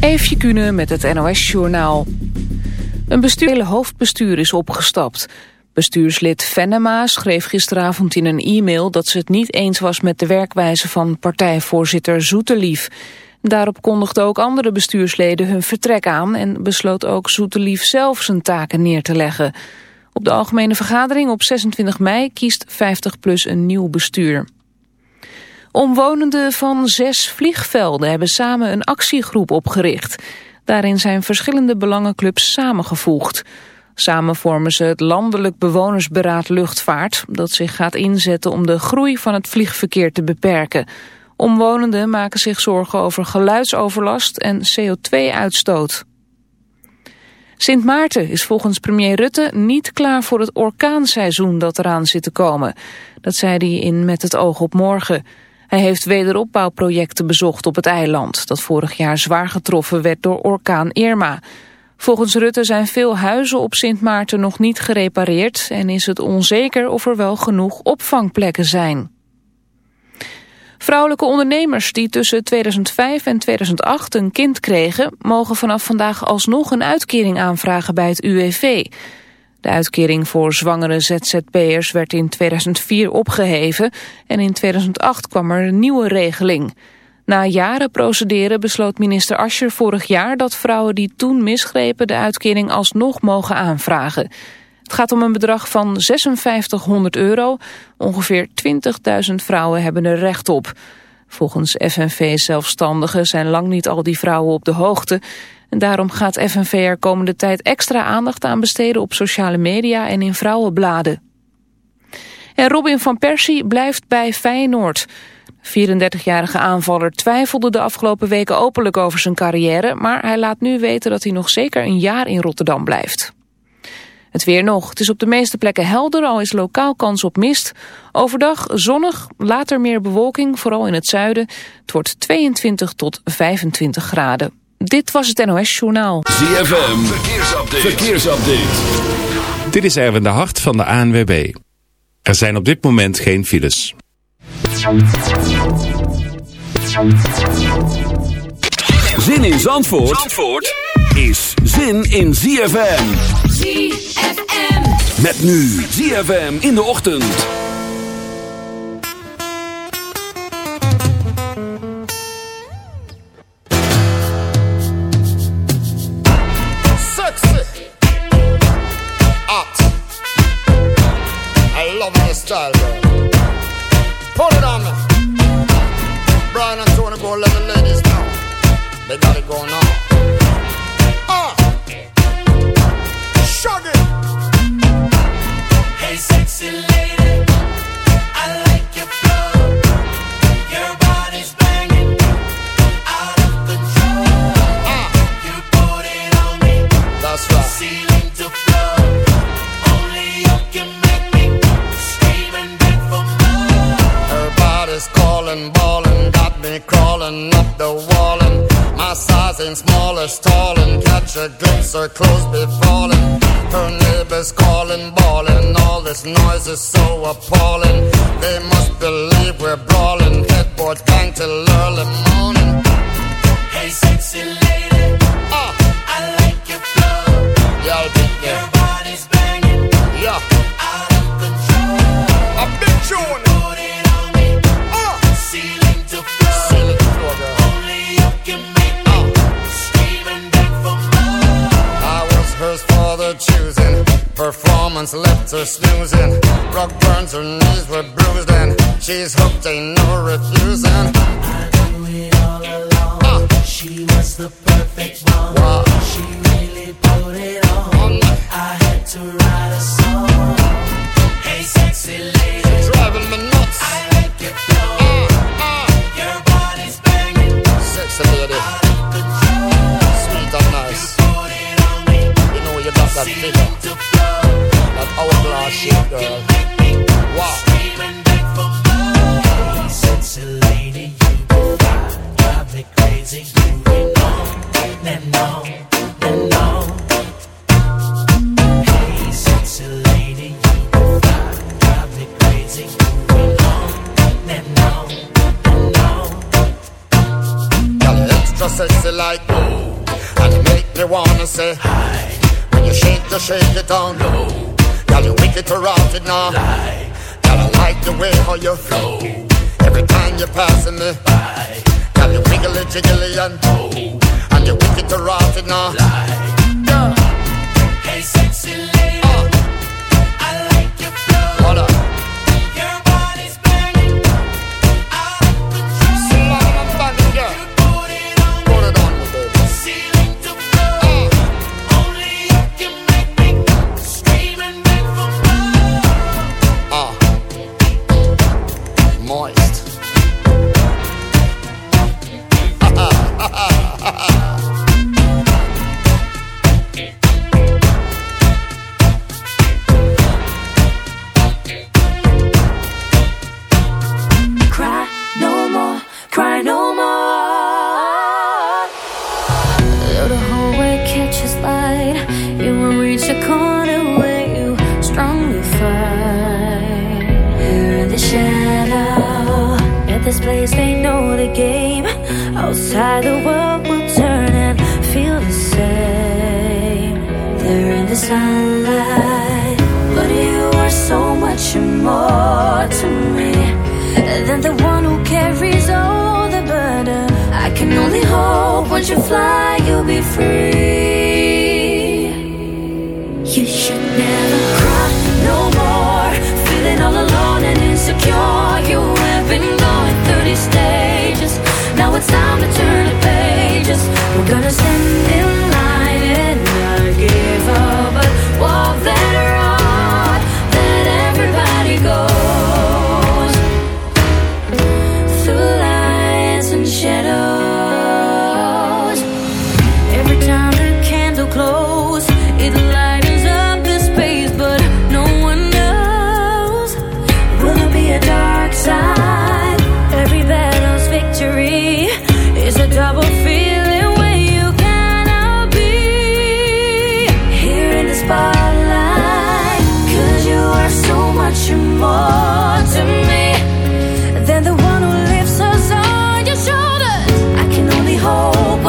Eefje Kunnen met het NOS-journaal. Een bestuur, hoofdbestuur is opgestapt. Bestuurslid Venema schreef gisteravond in een e-mail... dat ze het niet eens was met de werkwijze van partijvoorzitter Zoetelief. Daarop kondigden ook andere bestuursleden hun vertrek aan... en besloot ook Zoetelief zelf zijn taken neer te leggen. Op de algemene vergadering op 26 mei kiest 50PLUS een nieuw bestuur. Omwonenden van zes vliegvelden hebben samen een actiegroep opgericht. Daarin zijn verschillende belangenclubs samengevoegd. Samen vormen ze het Landelijk Bewonersberaad Luchtvaart... dat zich gaat inzetten om de groei van het vliegverkeer te beperken. Omwonenden maken zich zorgen over geluidsoverlast en CO2-uitstoot. Sint Maarten is volgens premier Rutte niet klaar voor het orkaanseizoen dat eraan zit te komen. Dat zei hij in Met het oog op morgen... Hij heeft wederopbouwprojecten bezocht op het eiland... dat vorig jaar zwaar getroffen werd door orkaan Irma. Volgens Rutte zijn veel huizen op Sint Maarten nog niet gerepareerd... en is het onzeker of er wel genoeg opvangplekken zijn. Vrouwelijke ondernemers die tussen 2005 en 2008 een kind kregen... mogen vanaf vandaag alsnog een uitkering aanvragen bij het UWV... De uitkering voor zwangere ZZP'ers werd in 2004 opgeheven en in 2008 kwam er een nieuwe regeling. Na jaren procederen besloot minister Ascher vorig jaar dat vrouwen die toen misgrepen de uitkering alsnog mogen aanvragen. Het gaat om een bedrag van 5600 euro. Ongeveer 20.000 vrouwen hebben er recht op. Volgens FNV-zelfstandigen zijn lang niet al die vrouwen op de hoogte. En daarom gaat FNV er komende tijd extra aandacht aan besteden op sociale media en in vrouwenbladen. En Robin van Persie blijft bij Feyenoord. 34-jarige aanvaller twijfelde de afgelopen weken openlijk over zijn carrière... maar hij laat nu weten dat hij nog zeker een jaar in Rotterdam blijft. Het weer nog. Het is op de meeste plekken helder, al is lokaal kans op mist. Overdag zonnig, later meer bewolking, vooral in het zuiden. Het wordt 22 tot 25 graden. Dit was het NOS Journaal. ZFM, verkeersupdate. verkeersupdate. Dit is Erwin de Hart van de ANWB. Er zijn op dit moment geen files. Zin in Zandvoort, Zandvoort is zin in ZFM. ZFM. Met nu ZFM in de ochtend. Style, girl. Put it on me. Brian and Tony go let the ladies know. They got it going on. Ah, uh. shug it. Hey, sexy lady. Crawling balling, got me crawling up the wall and my size ain't small as tall and catch a glimpse her clothes be falling. Her neighbors calling bawling all this noise is so appalling. They must believe we're brawling. Headboard bang till early morning. Hey sexy burns, her knees were bruised, and she's hooked, ain't no refusing. I knew it all along. Uh. She was the it now. Lie. Gotta like the way how you flow. Every time you're passing me by. Got you wiggly jiggly and oh. And you're wicked to rot it now. Lie.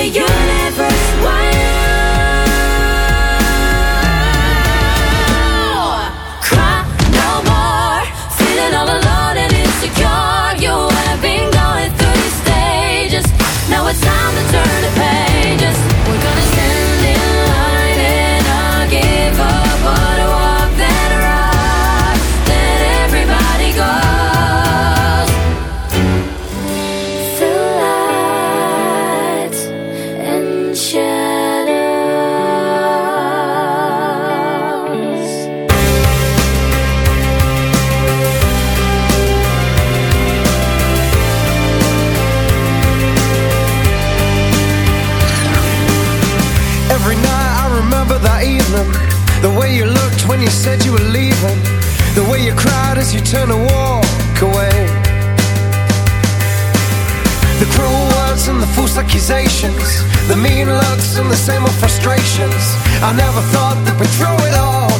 the universe. Why accusations. The mean looks and the same old frustrations. I never thought that we'd throw it all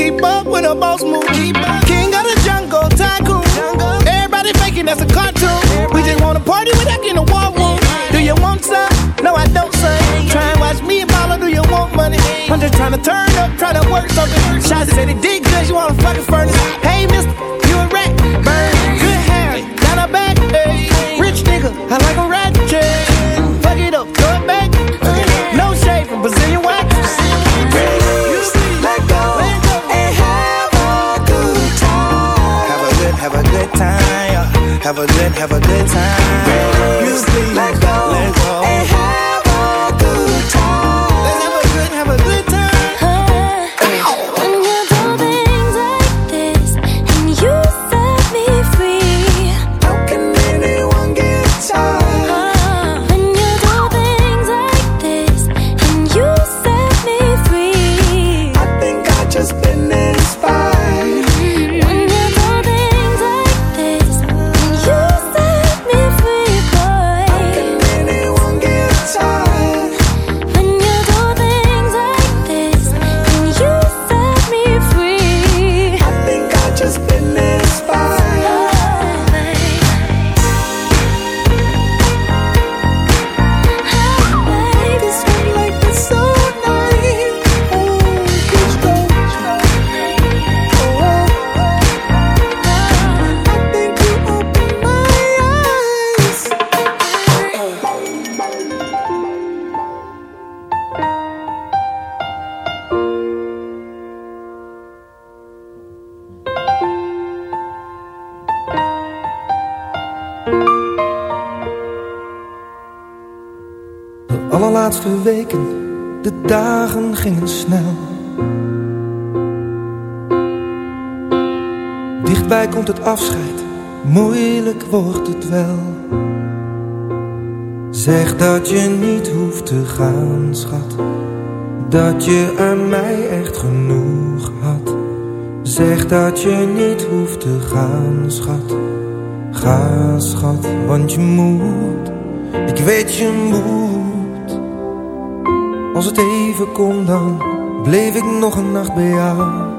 Keep up with a boss move. King of the jungle, tycoon. Everybody faking that's a cartoon. We just wanna party without getting a war room. Do you want some? No, I don't, son. Try and watch me and Paula, do you want money? I'm just trying to turn up, try to work something. Shots said it did good, you wanna fucking furnace. Hey, mister, you a rat. Burn, good hair, down her back. Hey, rich nigga, I like time. Have a good, have a good time. Release, let go, let go. Komt het afscheid, moeilijk wordt het wel. Zeg dat je niet hoeft te gaan, schat. Dat je aan mij echt genoeg had. Zeg dat je niet hoeft te gaan, schat. Ga, schat, want je moet. Ik weet je moet. Als het even kon, dan bleef ik nog een nacht bij jou.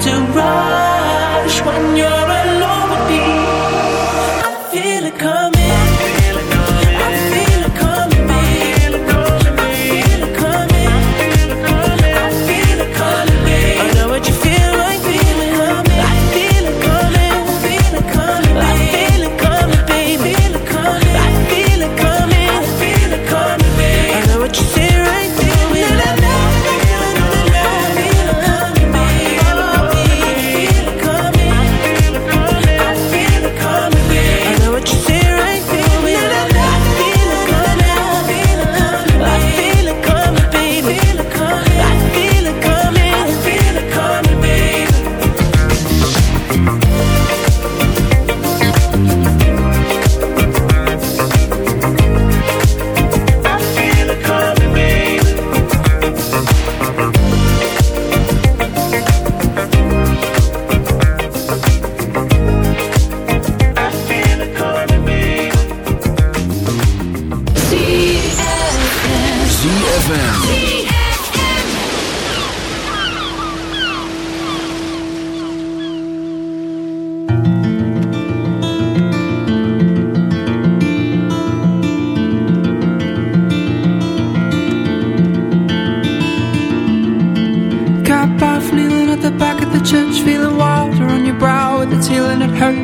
to rush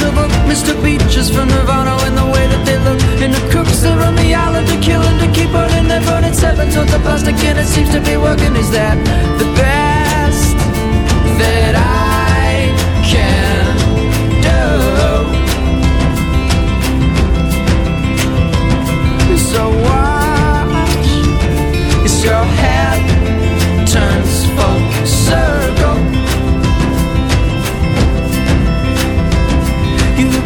In book. Beaches from Nirvana in the way that they look. And the crooks that run the island to kill and to keep burning their burning seven tons of plastic and it seems to be working. Is that the best that I can do? So watch as your head turns full circle.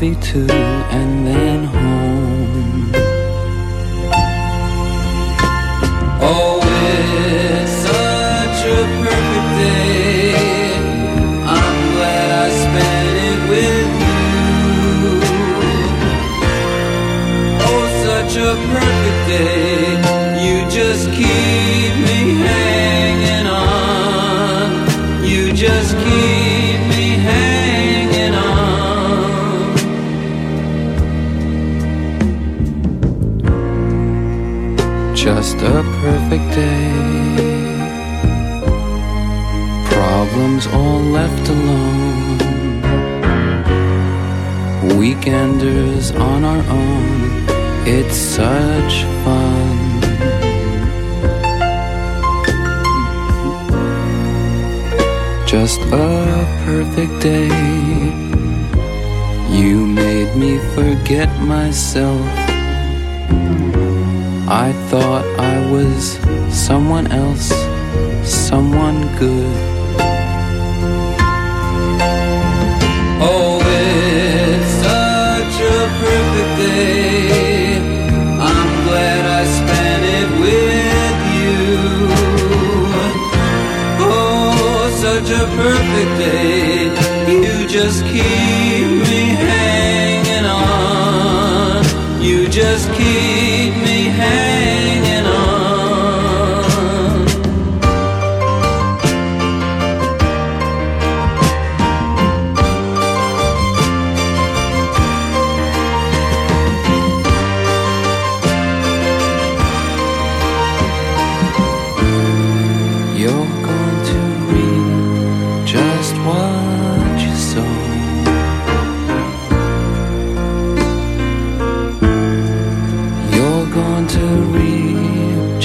movie too, and then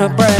on a break.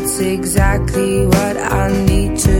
that's exactly what I need to